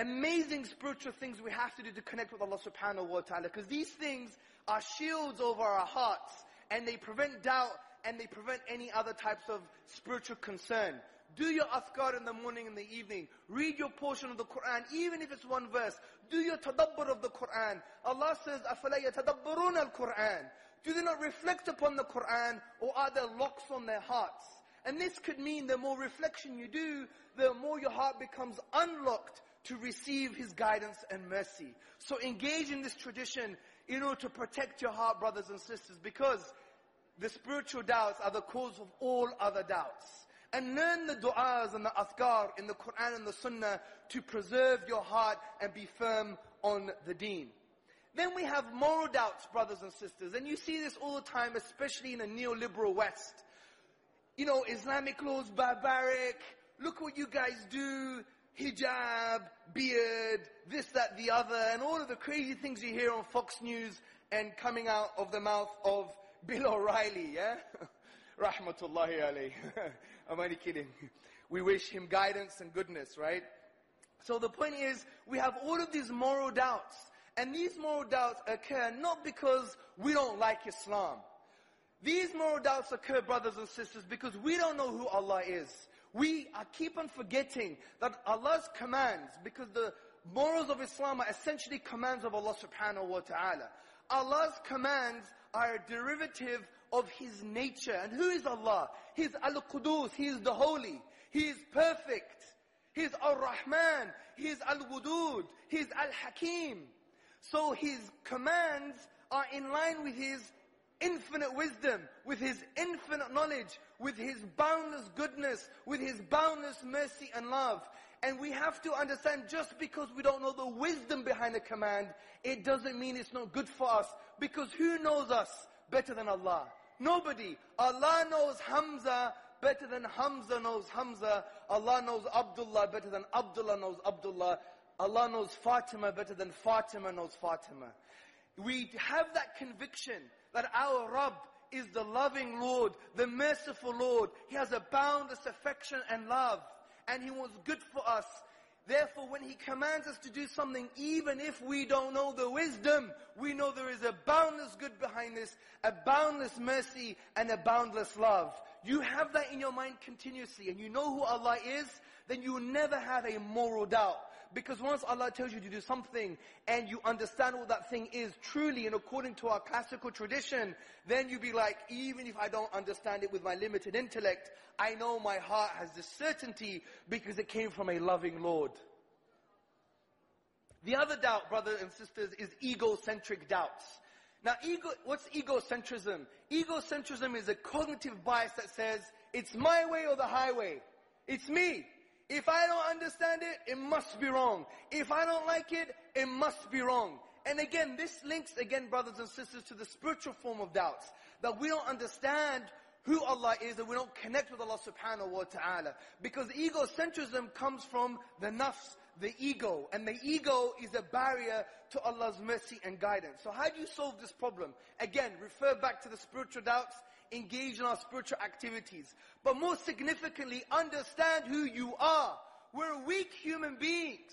amazing spiritual things we have to do to connect with Allah subhanahu wa ta'ala. Because these things are shields over our hearts and they prevent doubt and they prevent any other types of spiritual concern. Do your athkar in the morning and the evening. Read your portion of the Quran, even if it's one verse. Do your tadabbur of the Quran. Allah says, أَفَلَا يَتَدَبَّرُونَ الْقُرْآنَ Do they not reflect upon the Quran or are there locks on their hearts? And this could mean the more reflection you do, the more your heart becomes unlocked to receive His guidance and mercy. So engage in this tradition in order to protect your heart, brothers and sisters, because the spiritual doubts are the cause of all other doubts. And learn the du'as and the athkar in the Quran and the Sunnah to preserve your heart and be firm on the deen. Then we have moral doubts, brothers and sisters. And you see this all the time, especially in the neoliberal West. You know, Islamic laws barbaric. Look what you guys do. Hijab, beard, this, that, the other, and all of the crazy things you hear on Fox News and coming out of the mouth of Bill O'Reilly, yeah? Rahmatullahi alayhi. I'm only kidding. We wish him guidance and goodness, right? So the point is, we have all of these moral doubts. And these moral doubts occur not because we don't like Islam. These moral doubts occur, brothers and sisters, because we don't know who Allah is. We are keep on forgetting that Allah's commands, because the morals of Islam are essentially commands of Allah subhanahu wa ta'ala. Allah's commands are a derivative of His nature. And who is Allah? He's Al-Qudus, He is the Holy, He is perfect. He is Ar-Rahman, He is Al-Wudud, He is Al-Hakim. So His commands are in line with His infinite wisdom, with His infinite knowledge, with His boundless goodness, with His boundless mercy and love. And we have to understand just because we don't know the wisdom behind the command, it doesn't mean it's not good for us. Because who knows us better than Allah? Nobody. Allah knows Hamza better than Hamza knows Hamza. Allah knows Abdullah better than Abdullah knows Abdullah. Allah knows Fatima better than Fatima knows Fatima. We have that conviction that our Rabb is the loving Lord, the merciful Lord. He has a boundless affection and love and He wants good for us. Therefore, when He commands us to do something, even if we don't know the wisdom, we know there is a boundless good behind this, a boundless mercy, and a boundless love. You have that in your mind continuously, and you know who Allah is, then you will never have a moral doubt. Because once Allah tells you to do something and you understand what that thing is truly and according to our classical tradition, then you be like, even if I don't understand it with my limited intellect, I know my heart has this certainty because it came from a loving Lord. The other doubt, brothers and sisters, is egocentric doubts. Now, ego, what's egocentrism? Egocentrism is a cognitive bias that says, it's my way or the highway. It's me. If I don't understand it, it must be wrong. If I don't like it, it must be wrong. And again, this links again, brothers and sisters, to the spiritual form of doubts. That we don't understand who Allah is and we don't connect with Allah subhanahu wa ta'ala. Because egocentrism comes from the nafs, the ego. And the ego is a barrier to Allah's mercy and guidance. So how do you solve this problem? Again, refer back to the spiritual doubts engage in our spiritual activities. But more significantly, understand who you are. We're weak human beings.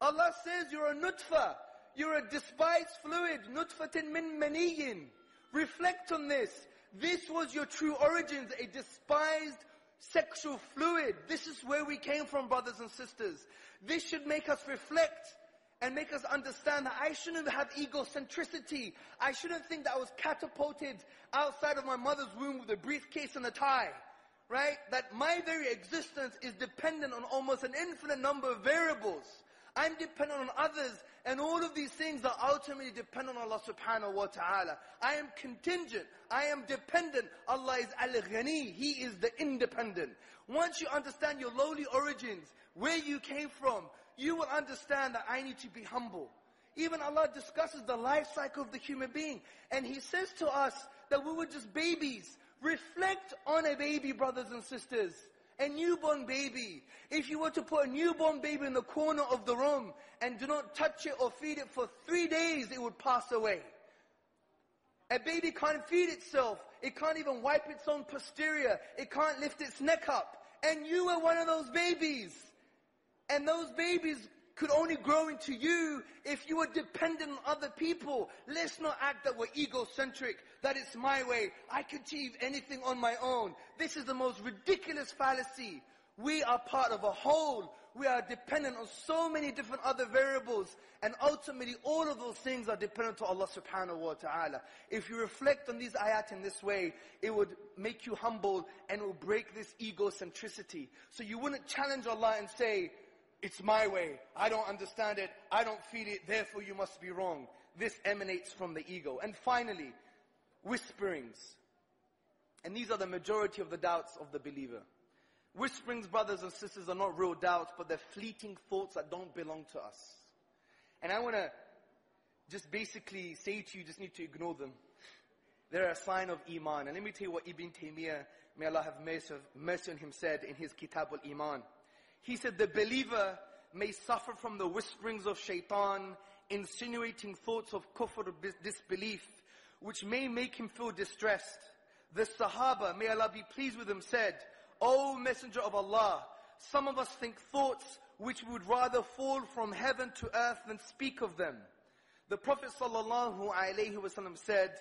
Allah says you're a nutfa. You're a despised fluid. Nutfatin min maniyin. Reflect on this. This was your true origins, a despised sexual fluid. This is where we came from, brothers and sisters. This should make us reflect and make us understand that I shouldn't have egocentricity. I shouldn't think that I was catapulted outside of my mother's womb with a briefcase and a tie. Right? That my very existence is dependent on almost an infinite number of variables. I'm dependent on others, and all of these things are ultimately dependent on Allah subhanahu wa ta'ala. I am contingent. I am dependent. Allah is al-ghani. He is the independent. Once you understand your lowly origins, where you came from, you will understand that I need to be humble. Even Allah discusses the life cycle of the human being. And He says to us that we were just babies. Reflect on a baby, brothers and sisters. A newborn baby. If you were to put a newborn baby in the corner of the room and do not touch it or feed it for three days, it would pass away. A baby can't feed itself. It can't even wipe its own posterior. It can't lift its neck up. And you were one of those babies. And those babies could only grow into you if you were dependent on other people. Let's not act that we're egocentric, that it's my way. I can achieve anything on my own. This is the most ridiculous fallacy. We are part of a whole. We are dependent on so many different other variables. And ultimately, all of those things are dependent to Allah subhanahu wa ta'ala. If you reflect on these ayat in this way, it would make you humble and it will break this egocentricity. So you wouldn't challenge Allah and say, it's my way. I don't understand it. I don't feel it. Therefore you must be wrong. This emanates from the ego. And finally, whisperings. And these are the majority of the doubts of the believer. Whisperings, brothers and sisters, are not real doubts, but they're fleeting thoughts that don't belong to us. And I want to just basically say to you, just need to ignore them. They're a sign of Iman. And let me tell you what Ibn Taymiyyah, may Allah have mercy on him, said in his Kitab al-Iman. He said, the believer may suffer from the whisperings of shaitan, insinuating thoughts of kufr, disbelief, which may make him feel distressed. The Sahaba, may Allah be pleased with them, said, O Messenger of Allah, some of us think thoughts which would rather fall from heaven to earth than speak of them. The Prophet ﷺ said,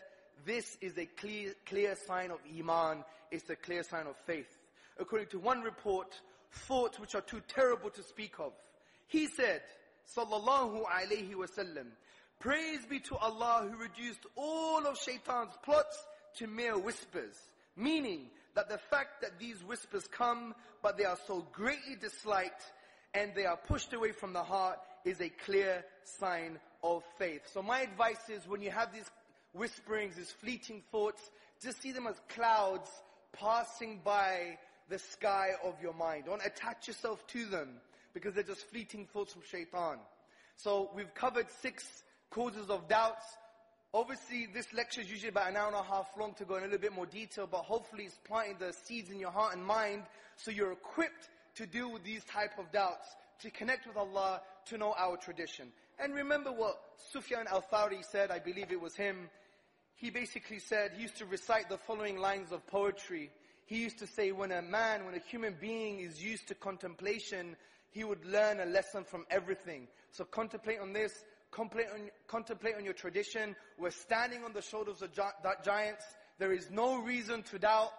this is a clear, clear sign of Iman, it's a clear sign of faith. According to one report, thoughts which are too terrible to speak of. He said, Sallallahu Alaihi Wasallam, Praise be to Allah who reduced all of shaitan's plots to mere whispers. Meaning that the fact that these whispers come, but they are so greatly disliked and they are pushed away from the heart is a clear sign of faith. So my advice is when you have these whisperings, these fleeting thoughts, just see them as clouds passing by the sky of your mind. Don't attach yourself to them because they're just fleeting thoughts from shaitan. So we've covered six causes of doubts. Obviously, this lecture is usually about an hour and a half long to go in a little bit more detail, but hopefully it's planting the seeds in your heart and mind so you're equipped to deal with these type of doubts, to connect with Allah, to know our tradition. And remember what Sufyan al-Thawri said, I believe it was him. He basically said, he used to recite the following lines of poetry He used to say, when a man, when a human being is used to contemplation, he would learn a lesson from everything. So contemplate on this, contemplate on, contemplate on your tradition. We're standing on the shoulders of giants. There is no reason to doubt.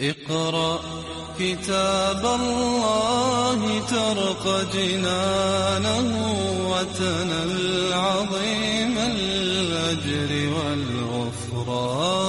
اقرأ كتاب الله ترق جنانه وتنل عظيم الأجر والغفران